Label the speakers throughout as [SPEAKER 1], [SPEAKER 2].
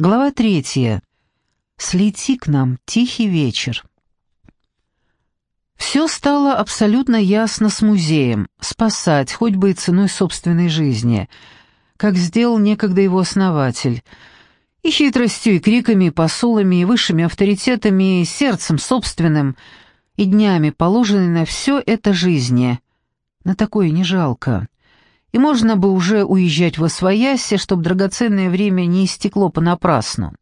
[SPEAKER 1] Глава третья. Слети к нам, тихий вечер. Все стало абсолютно ясно с музеем. Спасать, хоть бы и ценой собственной жизни, как сделал некогда его основатель. И хитростью, и криками, и посулами, и высшими авторитетами, и сердцем собственным, и днями, положенной на все это жизни. На такое не жалко и можно бы уже уезжать во свояси, чтобы драгоценное время не истекло понапрасну.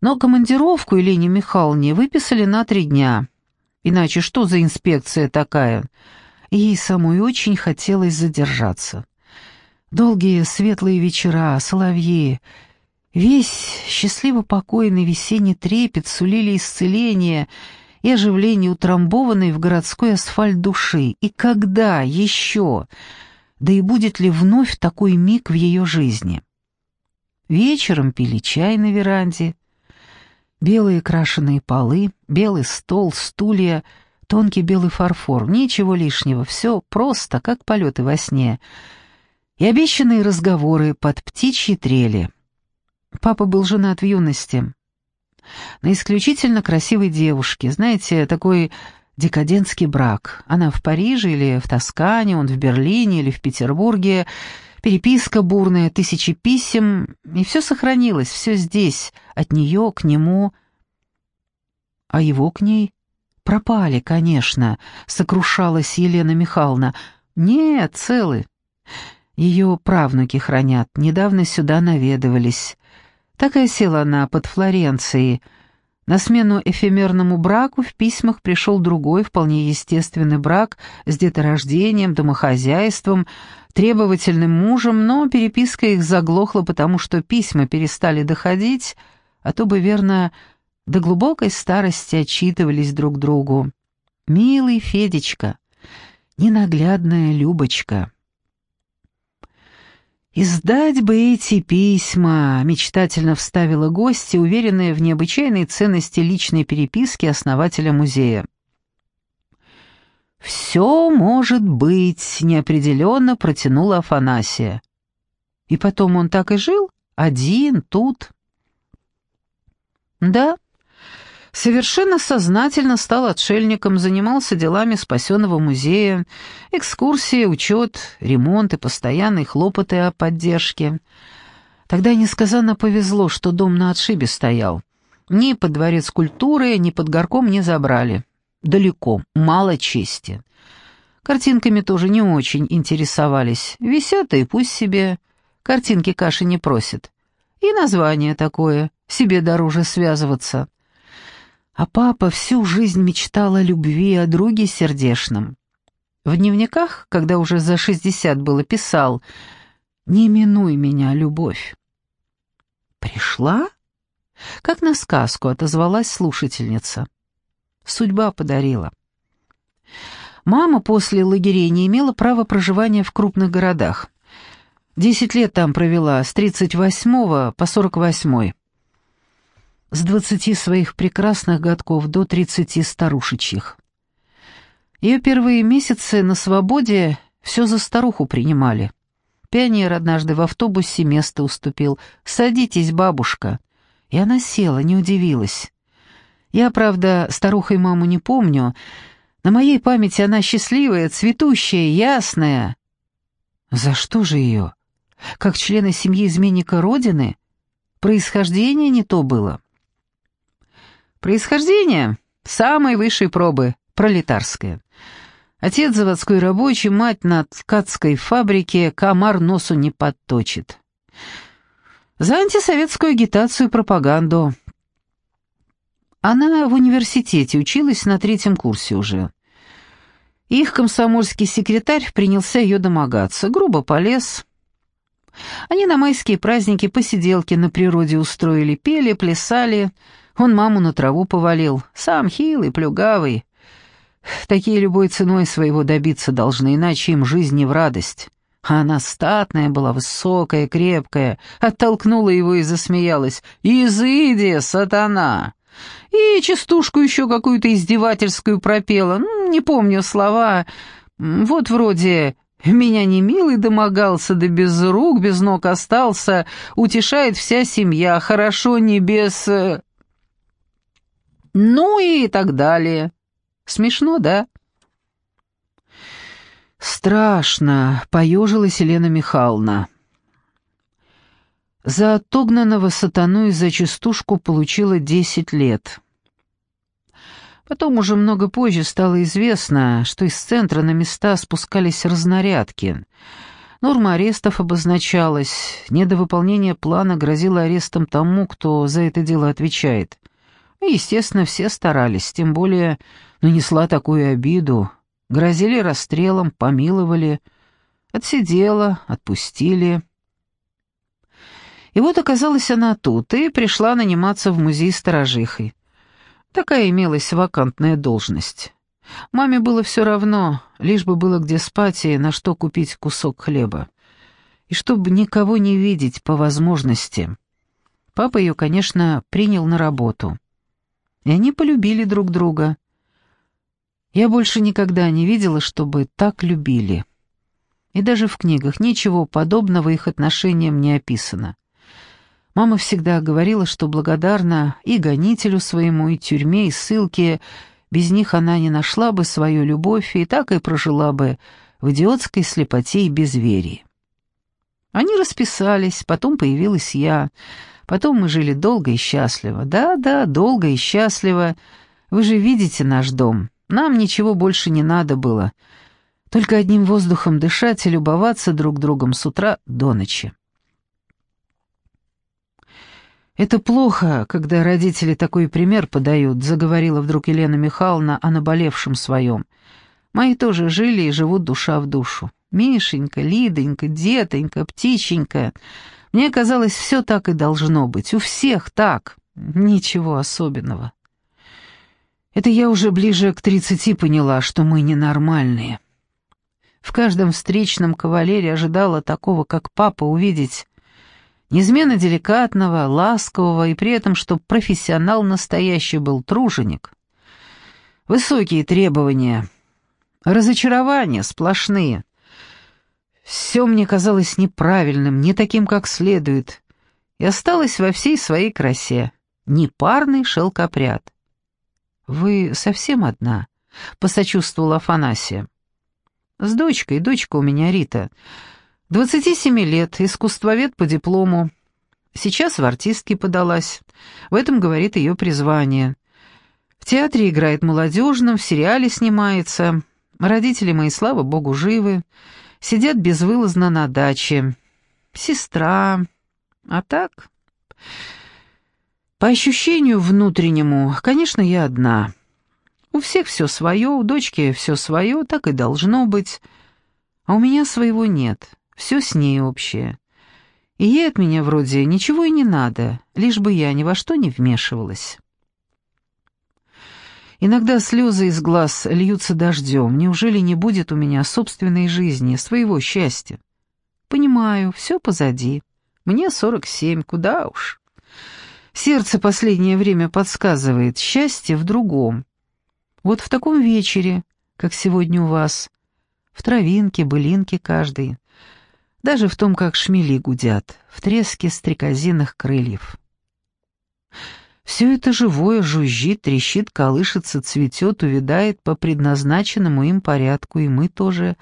[SPEAKER 1] Но командировку Елене Михайловне выписали на три дня. Иначе что за инспекция такая? Ей самой очень хотелось задержаться. Долгие светлые вечера, соловьи, весь счастливо покойный весенний трепет сулили исцеление и оживление утрамбованной в городской асфальт души. И когда еще да и будет ли вновь такой миг в ее жизни. Вечером пили чай на веранде, белые крашеные полы, белый стол, стулья, тонкий белый фарфор, ничего лишнего, все просто, как полеты во сне, и обещанные разговоры под птичьи трели. Папа был женат в юности, на исключительно красивой девушке, знаете, такой Декадентский брак. Она в Париже или в Тоскане, он в Берлине или в Петербурге. Переписка бурная, тысячи писем, и все сохранилось, все здесь, от нее к нему. А его к ней пропали, конечно, сокрушалась Елена Михайловна. Нет, целы. Ее правнуки хранят, недавно сюда наведывались. Такая села она под Флоренцией, на смену эфемерному браку в письмах пришел другой, вполне естественный брак с деторождением, домохозяйством, требовательным мужем, но переписка их заглохла, потому что письма перестали доходить, а то бы, верно, до глубокой старости отчитывались друг другу. «Милый Федечка, ненаглядная Любочка». «Издать бы эти письма», — мечтательно вставила гостья, уверенная в необычайной ценности личной переписки основателя музея. «Все может быть», — неопределенно протянула Афанасия. «И потом он так и жил? Один, тут?» «Да», совершенно сознательно стал отшельником, занимался делами спасенного музея, экскурсии, учет, ремонт и постоянные хлопоты о поддержке. Тогда несказанно повезло, что дом на отшибе стоял. Ни под дворец культуры, ни под горком не забрали. Далеко, мало чести. Картинками тоже не очень интересовались. Висят и пусть себе. Картинки каши не просят. И название такое, себе дороже связываться. А папа всю жизнь мечтал о любви, о друге сердешном. В дневниках, когда уже за шестьдесят было, писал «Не минуй меня, любовь». «Пришла?» Как на сказку отозвалась слушательница. Судьба подарила. Мама после лагерей не имела права проживания в крупных городах. Десять лет там провела, с тридцать восьмого по сорок восьмой с двадцати своих прекрасных годков до тридцати старушечьих. Ее первые месяцы на свободе все за старуху принимали. Пионер однажды в автобусе место уступил. «Садитесь, бабушка». И она села, не удивилась. Я, правда, старухой маму не помню. На моей памяти она счастливая, цветущая, ясная. За что же ее? Как члена семьи изменника Родины? Происхождение не то было. Происхождение самой высшей пробы, пролетарское. Отец заводской рабочий, мать на ткацкой фабрике, комар носу не подточит. За антисоветскую агитацию и пропаганду. Она в университете училась на третьем курсе уже. Их комсомольский секретарь принялся ее домогаться, грубо полез. Они на майские праздники посиделки на природе устроили, пели, плясали, он маму на траву повалил, сам хилый, плюгавый. Такие любой ценой своего добиться должны, иначе им жизнь не в радость. А она статная была, высокая, крепкая, оттолкнула его и засмеялась. «Изыди, сатана!» И частушку еще какую-то издевательскую пропела, ну, не помню слова, вот вроде Меня не милый домогался, да без рук, без ног остался, утешает вся семья, хорошо не без... Ну и так далее. Смешно, да? Страшно, поежилась Елена Михайловна. За отогнанного сатану и за частушку получила десять лет. Потом уже много позже стало известно, что из центра на места спускались разнарядки. Норма арестов обозначалась, недовыполнение плана грозило арестом тому, кто за это дело отвечает. И, естественно, все старались, тем более нанесла такую обиду. Грозили расстрелом, помиловали, отсидела, отпустили. И вот оказалась она тут и пришла наниматься в музей сторожихой. Такая имелась вакантная должность. Маме было все равно, лишь бы было где спать и на что купить кусок хлеба. И чтобы никого не видеть по возможности. Папа ее, конечно, принял на работу. И они полюбили друг друга. Я больше никогда не видела, чтобы так любили. И даже в книгах ничего подобного их отношениям не описано. Мама всегда говорила, что благодарна и гонителю своему, и тюрьме, и ссылке. Без них она не нашла бы свою любовь и так и прожила бы в идиотской слепоте и безверии. Они расписались, потом появилась я. Потом мы жили долго и счастливо. Да-да, долго и счастливо. Вы же видите наш дом. Нам ничего больше не надо было. Только одним воздухом дышать и любоваться друг другом с утра до ночи. «Это плохо, когда родители такой пример подают», — заговорила вдруг Елена Михайловна о наболевшем своем. «Мои тоже жили и живут душа в душу. Мишенька, Лидонька, Детонька, Птиченька. Мне казалось, все так и должно быть. У всех так. Ничего особенного». Это я уже ближе к тридцати поняла, что мы ненормальные. В каждом встречном кавалере ожидала такого, как папа, увидеть неизменно деликатного, ласкового и при этом, что профессионал настоящий был труженик. Высокие требования, разочарования сплошные. Все мне казалось неправильным, не таким, как следует, и осталось во всей своей красе. Непарный шелкопряд. «Вы совсем одна?» — посочувствовала Афанасия. «С дочкой, дочка у меня Рита. 27 лет, искусствовед по диплому. Сейчас в артистки подалась. В этом говорит ее призвание. В театре играет молодежным, в сериале снимается. Родители мои, слава богу, живы. Сидят безвылазно на даче. Сестра. А так... По ощущению внутреннему, конечно, я одна. У всех все свое, у дочки все свое, так и должно быть. А у меня своего нет все с ней общее. И ей от меня вроде ничего и не надо, лишь бы я ни во что не вмешивалась. Иногда слезы из глаз льются дождем. Неужели не будет у меня собственной жизни, своего счастья? Понимаю, все позади. Мне сорок семь, куда уж. Сердце последнее время подсказывает, счастье в другом. Вот в таком вечере, как сегодня у вас, в травинке, былинке каждый, даже в том, как шмели гудят, в треске стрекозиных крыльев. Все это живое жужжит, трещит, колышется, цветет, увядает по предназначенному им порядку, и мы тоже.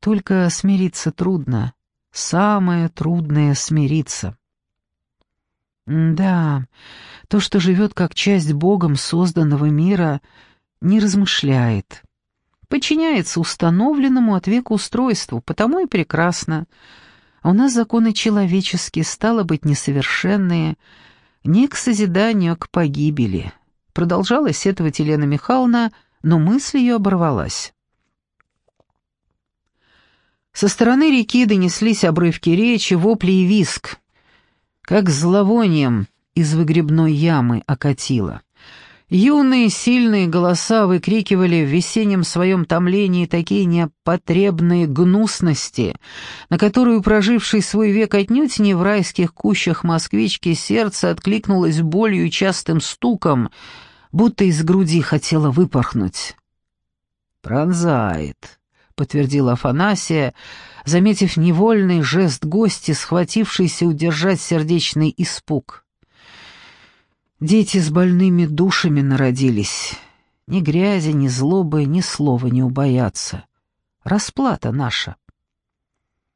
[SPEAKER 1] Только смириться трудно. Самое трудное — смириться. Да, то, что живет как часть Богом созданного мира, не размышляет подчиняется установленному от века устройству, потому и прекрасно. А у нас законы человеческие, стало быть, несовершенные, не к созиданию, а к погибели. Продолжала сетовать Елена Михайловна, но мысль ее оборвалась. Со стороны реки донеслись обрывки речи, вопли и виск, как зловонием из выгребной ямы окатило. Юные сильные голоса выкрикивали в весеннем своем томлении такие непотребные гнусности, на которую проживший свой век отнюдь не в райских кущах москвички сердце откликнулось болью и частым стуком, будто из груди хотело выпорхнуть. «Пронзает, — подтвердила Афанасия, заметив невольный жест гости, схватившийся удержать сердечный испуг. «Дети с больными душами народились. Ни грязи, ни злобы, ни слова не убоятся. Расплата наша».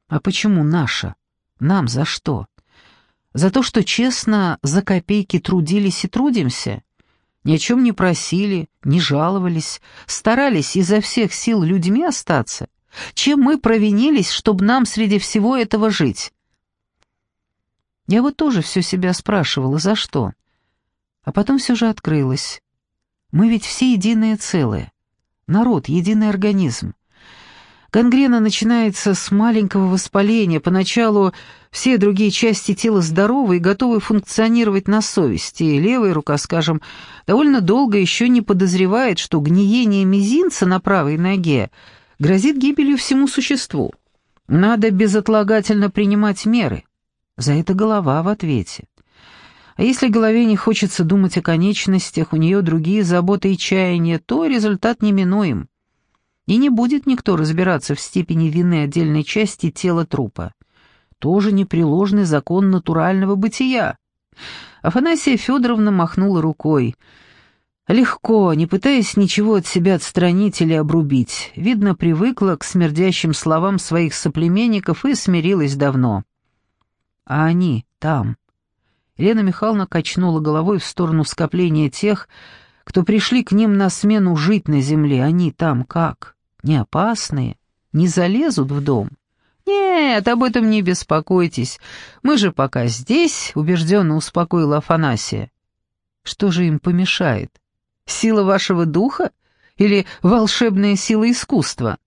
[SPEAKER 1] «А почему наша? Нам за что? За то, что честно за копейки трудились и трудимся?» ни о чем не просили, не жаловались, старались изо всех сил людьми остаться. Чем мы провинились, чтобы нам среди всего этого жить? Я вот тоже все себя спрашивала, за что? А потом все же открылось. Мы ведь все единое целое. Народ — единый организм. Гангрена начинается с маленького воспаления. Поначалу все другие части тела здоровы и готовы функционировать на совести. И левая рука, скажем, довольно долго еще не подозревает, что гниение мизинца на правой ноге грозит гибелью всему существу. Надо безотлагательно принимать меры. За это голова в ответе. А если голове не хочется думать о конечностях, у нее другие заботы и чаяния, то результат неминуем и не будет никто разбираться в степени вины отдельной части тела трупа. Тоже непреложный закон натурального бытия. Афанасия Федоровна махнула рукой. Легко, не пытаясь ничего от себя отстранить или обрубить. Видно, привыкла к смердящим словам своих соплеменников и смирилась давно. А они там. Елена Михайловна качнула головой в сторону скопления тех, кто пришли к ним на смену жить на земле. Они там как? не опасные, не залезут в дом. «Нет, об этом не беспокойтесь. Мы же пока здесь», — убежденно успокоила Афанасия. «Что же им помешает? Сила вашего духа или волшебная сила искусства?»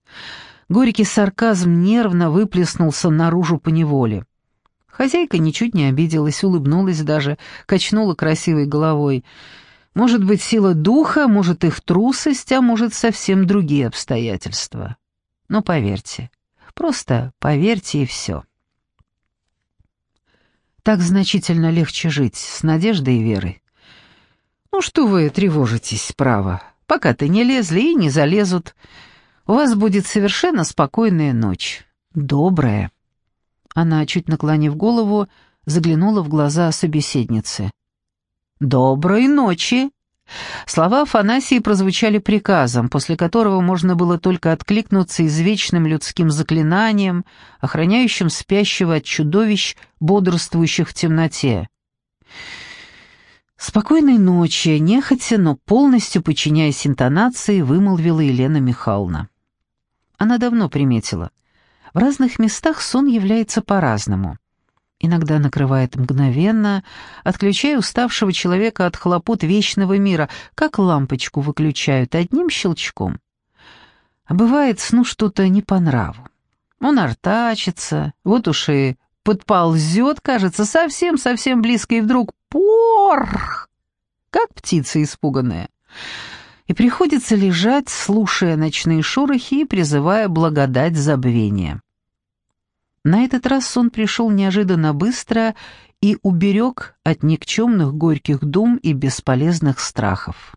[SPEAKER 1] Горький сарказм нервно выплеснулся наружу по неволе. Хозяйка ничуть не обиделась, улыбнулась даже, качнула красивой головой. Может быть, сила духа, может, их трусость, а может, совсем другие обстоятельства. Но поверьте, просто поверьте и все. Так значительно легче жить, с надеждой и верой. Ну что вы тревожитесь, право, пока-то не лезли и не залезут. У вас будет совершенно спокойная ночь, добрая. Она, чуть наклонив голову, заглянула в глаза собеседницы. «Доброй ночи!» Слова Афанасии прозвучали приказом, после которого можно было только откликнуться извечным людским заклинанием, охраняющим спящего от чудовищ, бодрствующих в темноте. «Спокойной ночи», нехотя, но полностью подчиняясь интонации, вымолвила Елена Михайловна. Она давно приметила. В разных местах сон является по-разному иногда накрывает мгновенно, отключая уставшего человека от хлопот вечного мира, как лампочку выключают одним щелчком. А бывает сну что-то не по нраву. Он артачится, вот уж и подползет, кажется, совсем-совсем близко, и вдруг порх, как птица испуганная. И приходится лежать, слушая ночные шорохи и призывая благодать забвения. На этот раз сон пришел неожиданно быстро и уберег от никчемных горьких дум и бесполезных страхов.